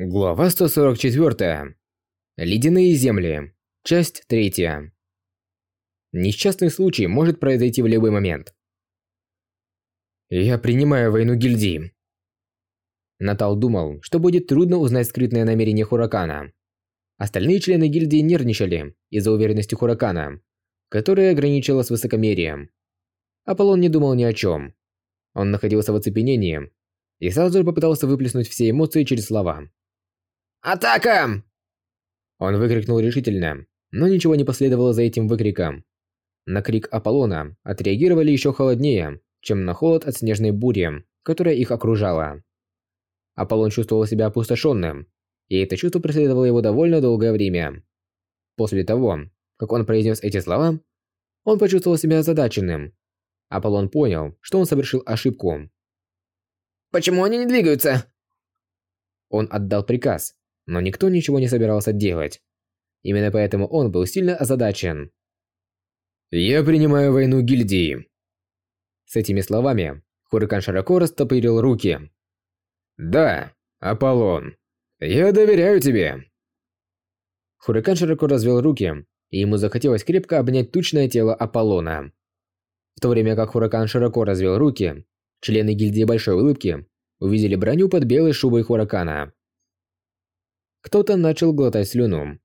Глава 144. Ледяные земли. Часть 3. Несчастный случай может произойти в любой момент. Я принимаю войну гильдии. Натал думал, что будет трудно узнать скрытное намерение Хуракана. Остальные члены гильдии нервничали из-за уверенности Хуракана, которая ограничила с высокомерием. Аполлон не думал ни о чем. Он находился в оцепенении и сразу же попытался выплеснуть все эмоции через слова. «Атака!» Он выкрикнул решительно, но ничего не последовало за этим выкриком. На крик Аполлона отреагировали еще холоднее, чем на холод от снежной бури, которая их окружала. Аполлон чувствовал себя опустошенным, и это чувство преследовало его довольно долгое время. После того, как он произнес эти слова, он почувствовал себя озадаченным. Аполлон понял, что он совершил ошибку. «Почему они не двигаются?» Он отдал приказ, но никто ничего не собирался делать. Именно поэтому он был сильно озадачен. «Я принимаю войну гильдии». С этими словами Хурикан широко растопырил руки. «Да, Аполлон, я доверяю тебе». Хурикан широко развел руки, и ему захотелось крепко обнять тучное тело Аполлона. В то время как Хуракан широко развел руки, члены гильдии Большой Улыбки увидели броню под белой шубой Хуракана. Кто-то начал глотать слюну.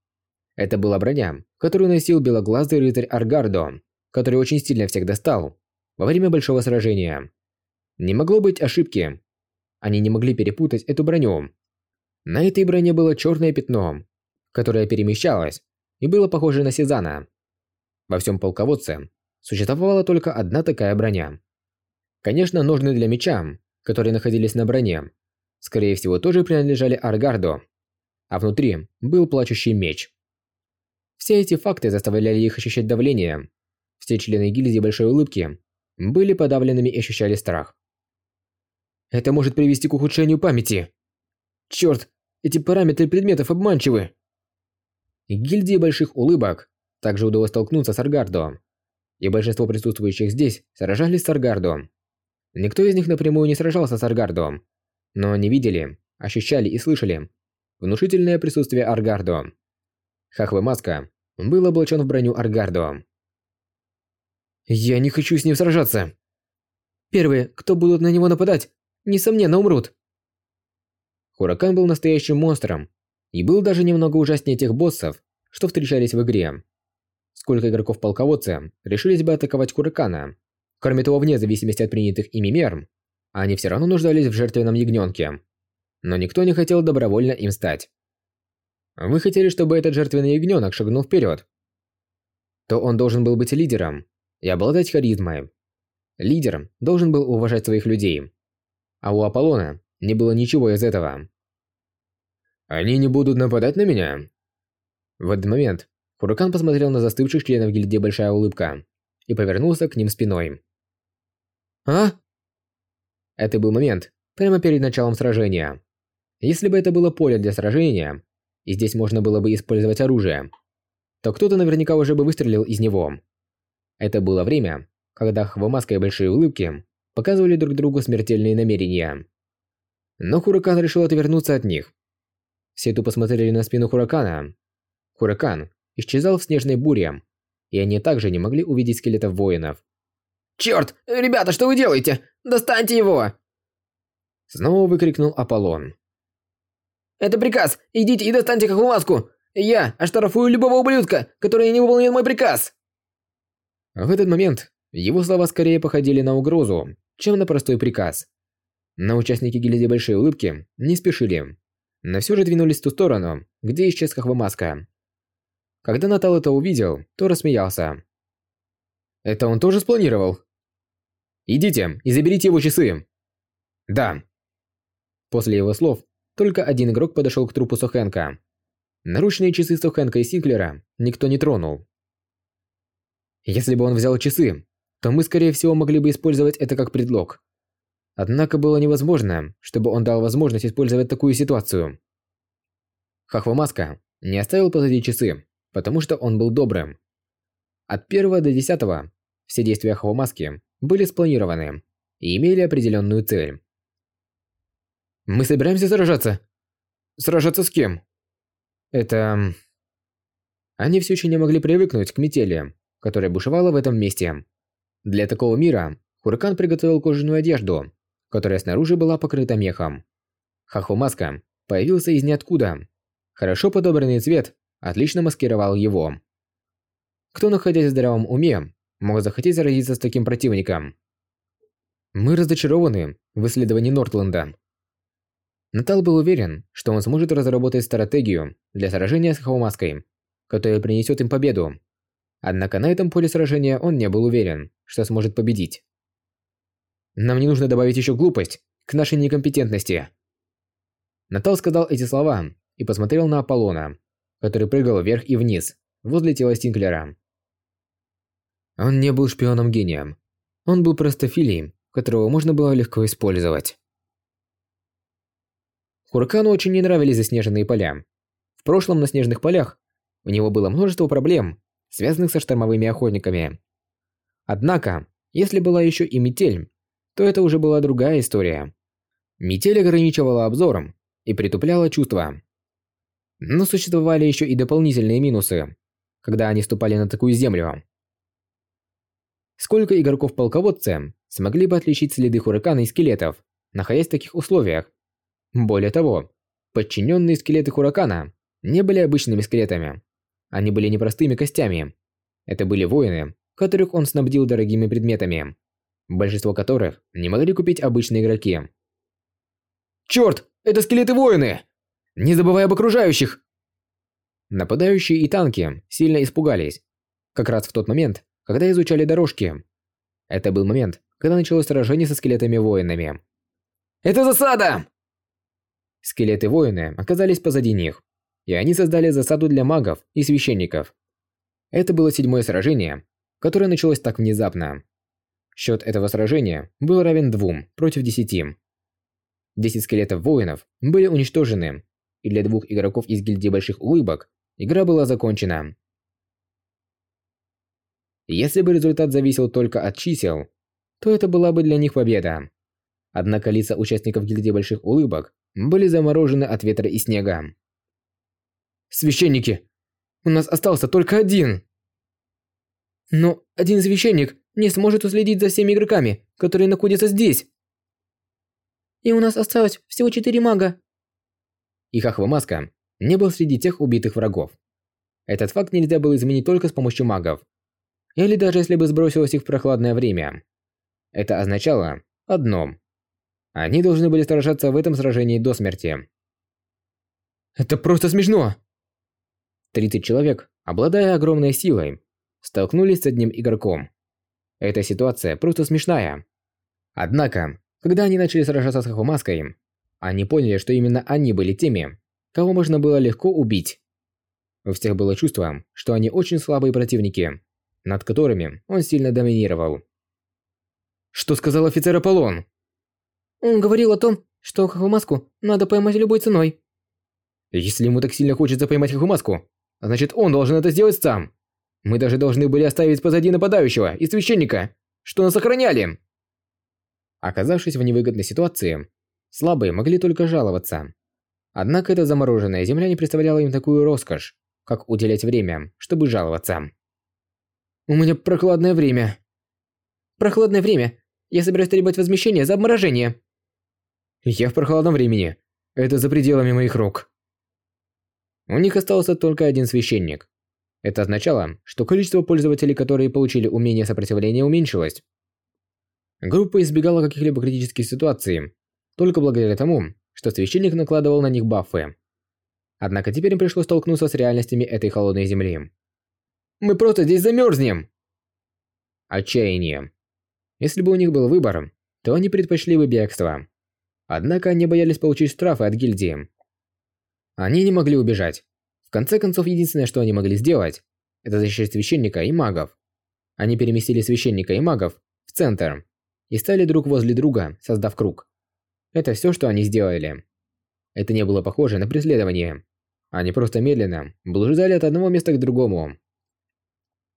Это была броня, которую носил белоглазый рыцарь Аргардо, который очень сильно всех достал во время большого сражения. Не могло быть ошибки. Они не могли перепутать эту броню. На этой броне было черное пятно, которое перемещалось и было похоже на Сезана. Во всем полководце существовала только одна такая броня. Конечно, ножны для меча, которые находились на броне, скорее всего тоже принадлежали Аргарду, а внутри был плачущий меч. Все эти факты заставляли их ощущать давление. Все члены гильдии Большой Улыбки были подавленными и ощущали страх. Это может привести к ухудшению памяти. Черт, эти параметры предметов обманчивы. Гильдии Больших Улыбок также удалось столкнуться с Аргардо, и большинство присутствующих здесь сражались с Аргардо. Никто из них напрямую не сражался с Аргардо, но они видели, ощущали и слышали внушительное присутствие Аргардо. Хахве Маска был облачен в броню Аргардо. «Я не хочу с ним сражаться!» «Первые, кто будут на него нападать, несомненно умрут!» Хуракан был настоящим монстром и был даже немного ужаснее тех боссов, что встречались в игре. Сколько игроков полководца решились бы атаковать Хуракана? Кроме того, вне зависимости от принятых ими мер, они все равно нуждались в жертвенном ягненке но никто не хотел добровольно им стать. Вы хотели, чтобы этот жертвенный ягненок шагнул вперед. То он должен был быть лидером и обладать харизмой. Лидер должен был уважать своих людей. А у Аполлона не было ничего из этого. «Они не будут нападать на меня?» В этот момент Хуракан посмотрел на застывших членов гильдии Большая Улыбка и повернулся к ним спиной. «А?» Это был момент, прямо перед началом сражения. Если бы это было поле для сражения, и здесь можно было бы использовать оружие, то кто-то наверняка уже бы выстрелил из него. Это было время, когда Хвамаска и Большие Улыбки показывали друг другу смертельные намерения. Но Хуракан решил отвернуться от них. Все тупо смотрели на спину Хуракана. Хуракан исчезал в снежной буре, и они также не могли увидеть скелетов воинов. «Чёрт! Ребята, что вы делаете? Достаньте его!» Снова выкрикнул Аполлон. Это приказ. Идите и достаньте маску. Я оштрафую любого ублюдка, который не выполнит мой приказ. В этот момент его слова скорее походили на угрозу, чем на простой приказ. Но участники гильдии Большой Улыбки не спешили, но все же двинулись в ту сторону, где исчез Хохвамаска. Когда Натал это увидел, то рассмеялся. Это он тоже спланировал? Идите и заберите его часы. Да. После его слов только один игрок подошел к трупу Сохенка. Наручные часы Сохенка и Синклера никто не тронул. Если бы он взял часы, то мы, скорее всего, могли бы использовать это как предлог. Однако было невозможно, чтобы он дал возможность использовать такую ситуацию. Хахвамаска не оставил позади часы, потому что он был добрым. От первого до десятого все действия Хахвамаски были спланированы и имели определенную цель. Мы собираемся сражаться. Сражаться с кем? Это... Они все еще не могли привыкнуть к метели, которая бушевала в этом месте. Для такого мира Хуракан приготовил кожаную одежду, которая снаружи была покрыта мехом. Хахо-маска появился из ниоткуда. Хорошо подобранный цвет отлично маскировал его. Кто, находясь в здравом уме, мог захотеть заразиться с таким противником? Мы разочарованы в исследовании Нортленда. Натал был уверен, что он сможет разработать стратегию для сражения с Хахо-маской, которая принесет им победу. Однако на этом поле сражения он не был уверен, что сможет победить. Нам не нужно добавить еще глупость к нашей некомпетентности. Натал сказал эти слова и посмотрел на Аполлона, который прыгал вверх и вниз, возле тела Стинклера. Он не был шпионом-гением. Он был простофилием, которого можно было легко использовать. Хуракану очень не нравились заснеженные поля. В прошлом на снежных полях у него было множество проблем, связанных со штормовыми охотниками. Однако, если была еще и метель, то это уже была другая история. Метель ограничивала обзором и притупляла чувства. Но существовали еще и дополнительные минусы, когда они ступали на такую землю. Сколько игроков-полководцы смогли бы отличить следы Хуракана и скелетов, находясь в таких условиях? Более того, подчиненные скелеты Хуракана не были обычными скелетами. Они были непростыми костями. Это были воины, которых он снабдил дорогими предметами, большинство которых не могли купить обычные игроки. «Чёрт! Это скелеты-воины! Не забывай об окружающих!» Нападающие и танки сильно испугались, как раз в тот момент, когда изучали дорожки. Это был момент, когда началось сражение со скелетами-воинами. «Это засада!» Скелеты-воины оказались позади них, и они создали засаду для магов и священников. Это было седьмое сражение, которое началось так внезапно. Счет этого сражения был равен двум против десяти. Десять скелетов-воинов были уничтожены, и для двух игроков из гильдии Больших Улыбок игра была закончена. Если бы результат зависел только от чисел, то это была бы для них победа. Однако лица участников гильдии Больших Улыбок были заморожены от ветра и снега. «Священники! У нас остался только один!» «Но один священник не сможет уследить за всеми игроками, которые находятся здесь!» «И у нас осталось всего четыре мага!» И Хахва не был среди тех убитых врагов. Этот факт нельзя было изменить только с помощью магов. Или даже если бы сбросилось их в прохладное время. Это означало одно. Они должны были сражаться в этом сражении до смерти. Это просто смешно! 30 человек, обладая огромной силой, столкнулись с одним игроком. Эта ситуация просто смешная. Однако, когда они начали сражаться с Хахумаской, они поняли, что именно они были теми, кого можно было легко убить. У всех было чувство, что они очень слабые противники, над которыми он сильно доминировал. Что сказал офицер Аполлон? Он говорил о том, что Хахумаску надо поймать любой ценой. Если ему так сильно хочется поймать Хахумаску, значит он должен это сделать сам. Мы даже должны были оставить позади нападающего и священника, что нас охраняли. Оказавшись в невыгодной ситуации, слабые могли только жаловаться. Однако эта замороженная земля не представляла им такую роскошь, как уделять время, чтобы жаловаться. У меня прохладное время. Прохладное время. Я собираюсь требовать возмещения за обморожение. Я в прохладном времени. Это за пределами моих рук. У них остался только один священник. Это означало, что количество пользователей, которые получили умение сопротивления, уменьшилось. Группа избегала каких-либо критических ситуаций, только благодаря тому, что священник накладывал на них бафы. Однако теперь им пришлось столкнуться с реальностями этой холодной земли. Мы просто здесь замерзнем!» Отчаяние. Если бы у них был выбор, то они предпочли бы бегство. Однако они боялись получить штрафы от гильдии. Они не могли убежать. В конце концов, единственное, что они могли сделать, это защищать священника и магов. Они переместили священника и магов в центр и стали друг возле друга, создав круг. Это все, что они сделали. Это не было похоже на преследование. Они просто медленно блуждали от одного места к другому.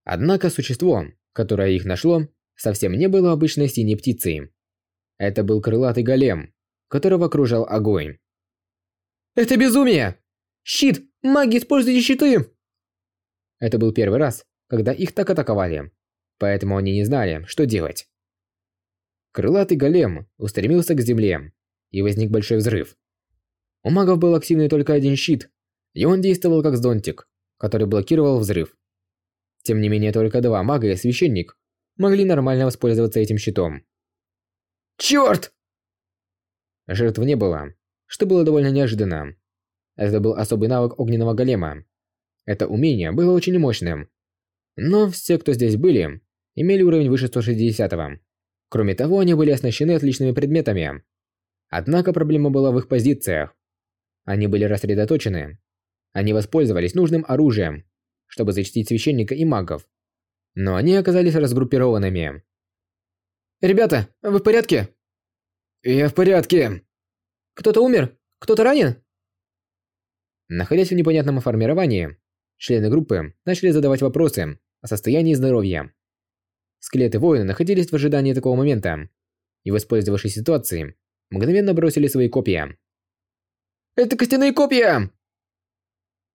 Однако существо, которое их нашло, совсем не было обычной синей птицей. Это был крылатый голем, которого окружал огонь. Это безумие! Щит! Маги, используйте щиты! Это был первый раз, когда их так атаковали, поэтому они не знали, что делать. Крылатый голем устремился к земле, и возник большой взрыв. У магов был активный только один щит, и он действовал как зонтик, который блокировал взрыв. Тем не менее, только два мага и священник могли нормально воспользоваться этим щитом. Чёрт! Жертв не было, что было довольно неожиданно. Это был особый навык огненного голема. Это умение было очень мощным. Но все, кто здесь были, имели уровень выше 160-го. Кроме того, они были оснащены отличными предметами. Однако проблема была в их позициях. Они были рассредоточены. Они воспользовались нужным оружием, чтобы защитить священника и магов. Но они оказались разгруппированными. «Ребята, вы в порядке?» «Я в порядке». «Кто-то умер? Кто-то ранен?» Находясь в непонятном формировании, члены группы начали задавать вопросы о состоянии здоровья. Скелеты воина находились в ожидании такого момента и, воспользовавшись ситуацией, мгновенно бросили свои копья. «Это костяные копья!»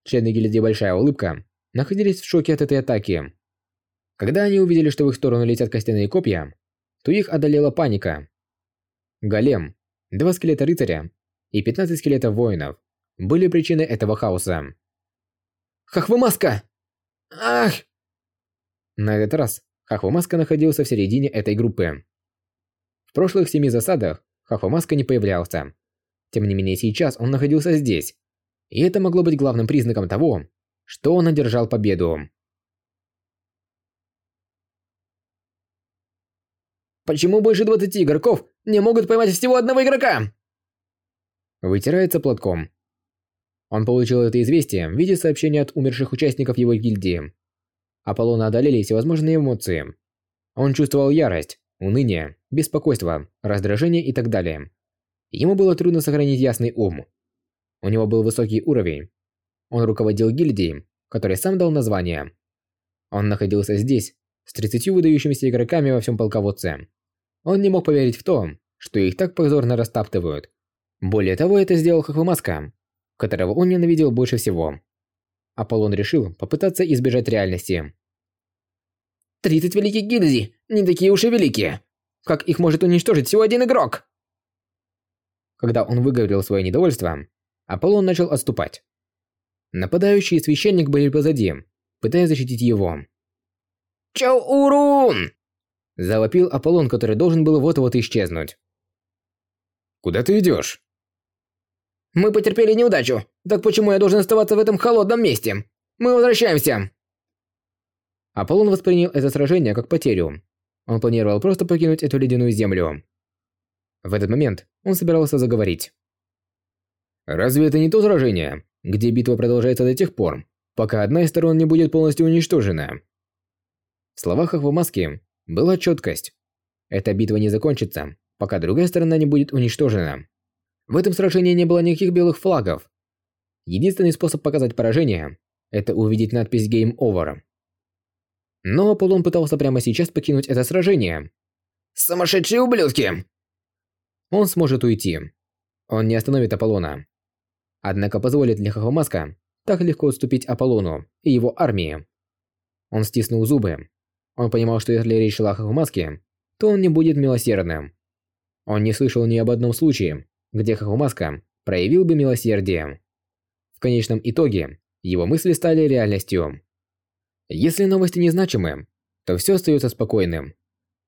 Члены гильдии Большая Улыбка находились в шоке от этой атаки. Когда они увидели, что в их сторону летят костяные копья, то их одолела паника. Голем, два скелета рыцаря и 15 скелетов воинов были причиной этого хаоса. Хахвамаска! Ах! На этот раз Хахвамаска находился в середине этой группы. В прошлых семи засадах Хахвамаска не появлялся. Тем не менее сейчас он находился здесь. И это могло быть главным признаком того, что он одержал победу. Почему больше 20 игроков не могут поймать всего одного игрока? Вытирается платком. Он получил это известие в виде сообщения от умерших участников его гильдии. Аполлона одолели всевозможные эмоции. Он чувствовал ярость, уныние, беспокойство, раздражение и так далее. Ему было трудно сохранить ясный ум. У него был высокий уровень. Он руководил гильдией, которой сам дал название. Он находился здесь, с 30 выдающимися игроками во всем полководце. Он не мог поверить в то, что их так позорно растаптывают. Более того, это сделал Хохвамаска, которого он ненавидел больше всего. Аполлон решил попытаться избежать реальности. «30 великих гильдий, не такие уж и великие. Как их может уничтожить всего один игрок?» Когда он выговорил свое недовольство, Аполлон начал отступать. Нападающий и священник были позади, пытаясь защитить его. «Чаурун!» Завопил Аполлон, который должен был вот-вот исчезнуть. «Куда ты идешь?» «Мы потерпели неудачу. Так почему я должен оставаться в этом холодном месте? Мы возвращаемся!» Аполлон воспринял это сражение как потерю. Он планировал просто покинуть эту ледяную землю. В этот момент он собирался заговорить. «Разве это не то сражение, где битва продолжается до тех пор, пока одна из сторон не будет полностью уничтожена?» В словах Ахвамаски была четкость. Эта битва не закончится, пока другая сторона не будет уничтожена. В этом сражении не было никаких белых флагов. Единственный способ показать поражение – это увидеть надпись Game Over. Но Аполлон пытался прямо сейчас покинуть это сражение. «Сумасшедшие ублюдки!» Он сможет уйти. Он не остановит Аполлона. Однако позволит ли Хахамаска так легко отступить Аполлону и его армии? Он стиснул зубы. Он понимал, что если речь шла о Хахамаске, то он не будет милосердным. Он не слышал ни об одном случае, где Хахамаска проявил бы милосердие. В конечном итоге, его мысли стали реальностью. Если новости незначимы, то все остается спокойным.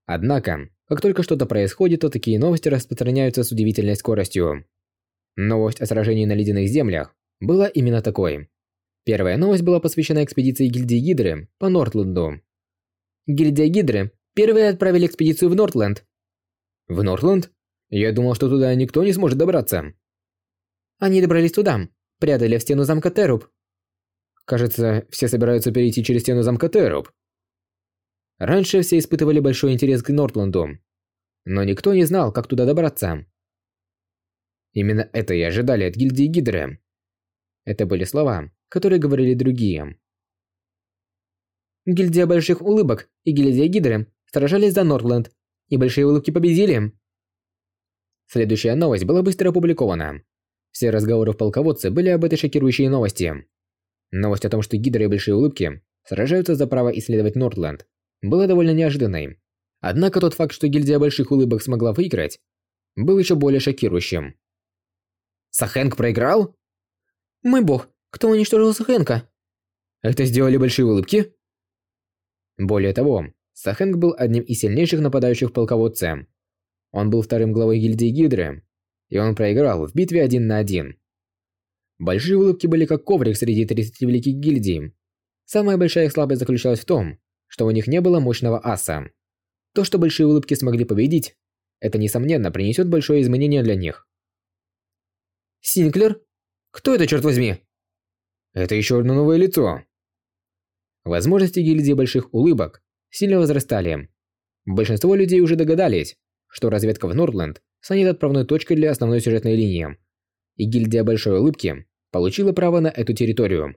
Однако, как только что-то происходит, то такие новости распространяются с удивительной скоростью. Новость о сражении на ледяных землях была именно такой. Первая новость была посвящена экспедиции гильдии Гидры по Нортленду. Гильдия Гидры первые отправили экспедицию в Нортленд. В Нортленд? Я думал, что туда никто не сможет добраться. Они добрались туда, преодолев стену замка Теруб. Кажется, все собираются перейти через стену замка Теруб. Раньше все испытывали большой интерес к Нортленду, но никто не знал, как туда добраться. Именно это и ожидали от гильдии Гидры. Это были слова, которые говорили другие. Гильдия Больших Улыбок и Гильдия Гидры сражались за Нортленд, и Большие Улыбки победили. Следующая новость была быстро опубликована. Все разговоры в полководце были об этой шокирующей новости. Новость о том, что Гидра и Большие Улыбки сражаются за право исследовать Нортленд, была довольно неожиданной. Однако тот факт, что гильдия Больших Улыбок смогла выиграть, был еще более шокирующим. Сахенк проиграл? Мой бог, кто уничтожил Сахенка? Это сделали Большие Улыбки? Более того, Сахенк был одним из сильнейших нападающих в полководце. Он был вторым главой гильдии Гидры, и он проиграл в битве один на один. Большие улыбки были как коврик среди 30 великих гильдий. Самая большая их слабость заключалась в том, что у них не было мощного аса. То, что большие улыбки смогли победить, это несомненно принесет большое изменение для них. Синклер? Кто это, черт возьми? Это еще одно новое лицо. Возможности гильдии больших улыбок сильно возрастали. Большинство людей уже догадались, что разведка в Нордленд станет отправной точкой для основной сюжетной линии. И гильдия Большой Улыбки получила право на эту территорию.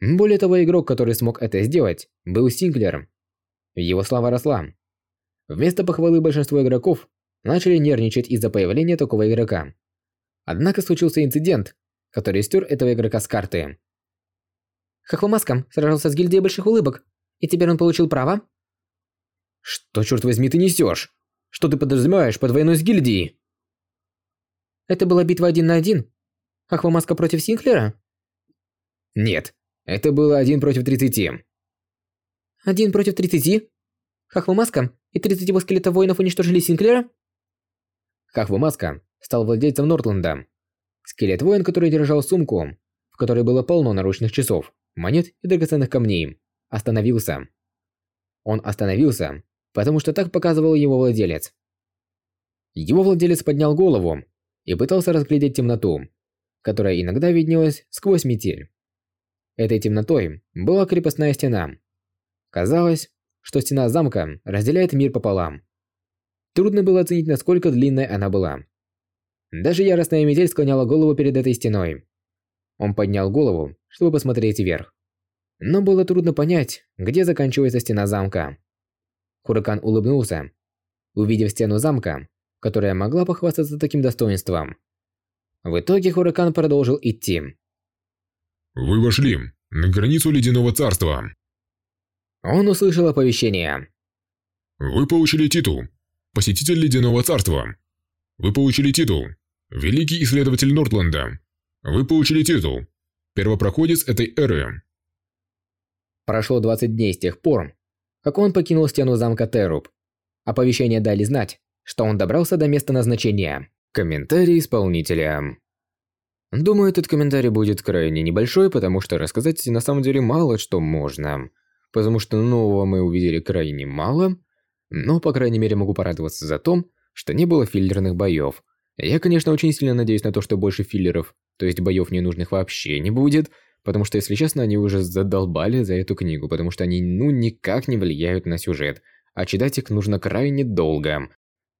Более того, игрок, который смог это сделать, был Синклер. Его слава росла. Вместо похвалы большинство игроков начали нервничать из-за появления такого игрока. Однако случился инцидент, который стер этого игрока с карты. Хохломаском сражался с гильдией больших улыбок, и теперь он получил право? Что, черт возьми, ты несешь? Что ты подразумеваешь под войной с гильдией? Это была битва один на один? Хохломаска против Синклера? Нет, это было один против тридцати. Один против тридцати? Хохломаска и тридцать его скелетов воинов уничтожили Синклера? Хохломаска стал владельцем Нортленда. Скелет-воин, который держал сумку, в которой было полно наручных часов, монет и драгоценных камней, остановился. Он остановился, потому что так показывал его владелец. Его владелец поднял голову и пытался разглядеть темноту, которая иногда виднелась сквозь метель. Этой темнотой была крепостная стена. Казалось, что стена замка разделяет мир пополам. Трудно было оценить, насколько длинной она была. Даже яростная метель склоняла голову перед этой стеной. Он поднял голову, чтобы посмотреть вверх. Но было трудно понять, где заканчивается стена замка. Хуракан улыбнулся, увидев стену замка, которая могла похвастаться таким достоинством. В итоге Хуракан продолжил идти. «Вы вошли на границу Ледяного Царства». Он услышал оповещение. «Вы получили титул «Посетитель Ледяного Царства». Вы получили титул Великий исследователь Нортленда. Вы получили титул. Первопроходец этой эры. Прошло 20 дней с тех пор, как он покинул стену замка Теруб. Оповещения дали знать, что он добрался до места назначения. Комментарий исполнителя. Думаю, этот комментарий будет крайне небольшой, потому что рассказать на самом деле мало что можно. Потому что нового мы увидели крайне мало, но, по крайней мере, могу порадоваться за то, что не было филлерных боев. Я, конечно, очень сильно надеюсь на то, что больше филлеров, то есть боев ненужных вообще не будет, потому что, если честно, они уже задолбали за эту книгу, потому что они, ну, никак не влияют на сюжет, а читать их нужно крайне долго.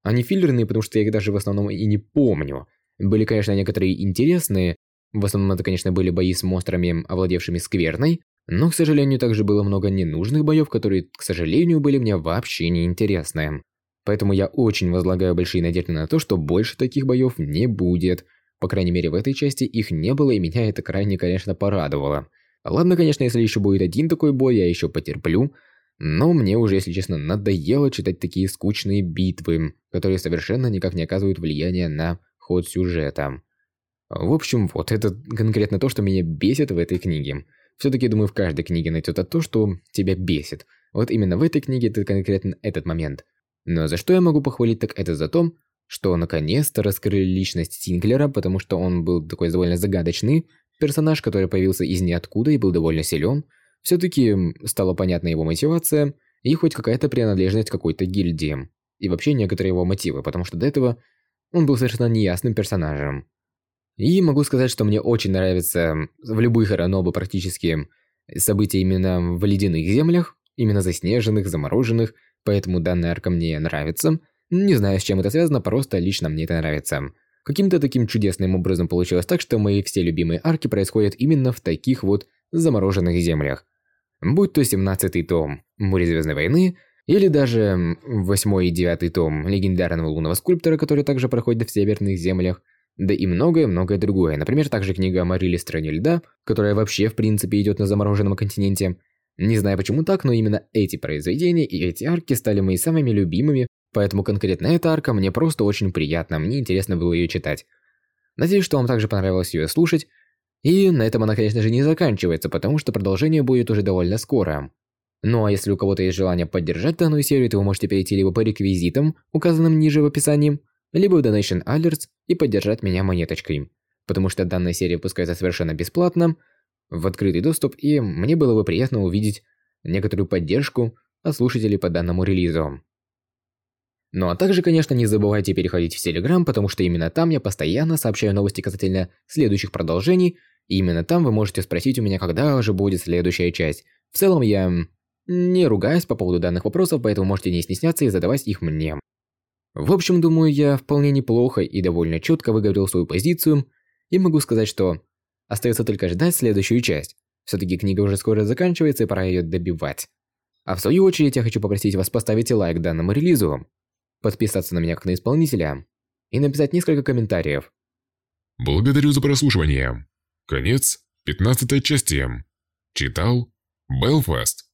Они филлерные, потому что я их даже в основном и не помню. Были, конечно, некоторые интересные, в основном это, конечно, были бои с монстрами, овладевшими скверной, но, к сожалению, также было много ненужных боев, которые, к сожалению, были мне вообще не интересны. Поэтому я очень возлагаю большие надежды на то, что больше таких боев не будет. По крайней мере, в этой части их не было, и меня это крайне, конечно, порадовало. Ладно, конечно, если еще будет один такой бой, я еще потерплю. Но мне уже, если честно, надоело читать такие скучные битвы, которые совершенно никак не оказывают влияния на ход сюжета. В общем, вот это конкретно то, что меня бесит в этой книге. Все-таки, думаю, в каждой книге найдется то, что тебя бесит. Вот именно в этой книге это конкретно этот момент. Но за что я могу похвалить, так это за то, что наконец-то раскрыли личность Синклера, потому что он был такой довольно загадочный персонаж, который появился из ниоткуда и был довольно силен. Все-таки стала понятна его мотивация и хоть какая-то принадлежность к какой-то гильдии. И вообще некоторые его мотивы, потому что до этого он был совершенно неясным персонажем. И могу сказать, что мне очень нравится в любых ранобы практически события именно в ледяных землях, именно заснеженных, замороженных, Поэтому данная арка мне нравится. Не знаю, с чем это связано, просто лично мне это нравится. Каким-то таким чудесным образом получилось так, что мои все любимые арки происходят именно в таких вот замороженных землях. Будь то 17-й том «Море Звездной войны», или даже 8 и 9 том легендарного лунного скульптора, который также проходит в северных землях, да и многое-многое другое. Например, также книга о Стране Льда, которая вообще в принципе идет на замороженном континенте. Не знаю почему так, но именно эти произведения и эти арки стали моими самыми любимыми, поэтому конкретно эта арка мне просто очень приятна, мне интересно было ее читать. Надеюсь, что вам также понравилось ее слушать. И на этом она, конечно же, не заканчивается, потому что продолжение будет уже довольно скоро. Ну а если у кого-то есть желание поддержать данную серию, то вы можете перейти либо по реквизитам, указанным ниже в описании, либо в Donation Alerts и поддержать меня монеточкой. Потому что данная серия выпускается совершенно бесплатно, в открытый доступ, и мне было бы приятно увидеть некоторую поддержку от слушателей по данному релизу. Ну а также, конечно, не забывайте переходить в Telegram, потому что именно там я постоянно сообщаю новости касательно следующих продолжений, и именно там вы можете спросить у меня, когда же будет следующая часть. В целом я не ругаюсь по поводу данных вопросов, поэтому можете не стесняться и задавать их мне. В общем, думаю, я вполне неплохо и довольно четко выговорил свою позицию, и могу сказать, что остается только ждать следующую часть. Все-таки книга уже скоро заканчивается, и пора ее добивать. А в свою очередь я хочу попросить вас поставить лайк данному релизу, подписаться на меня как на исполнителя и написать несколько комментариев. Благодарю за прослушивание. Конец 15 части. Читал Белфаст.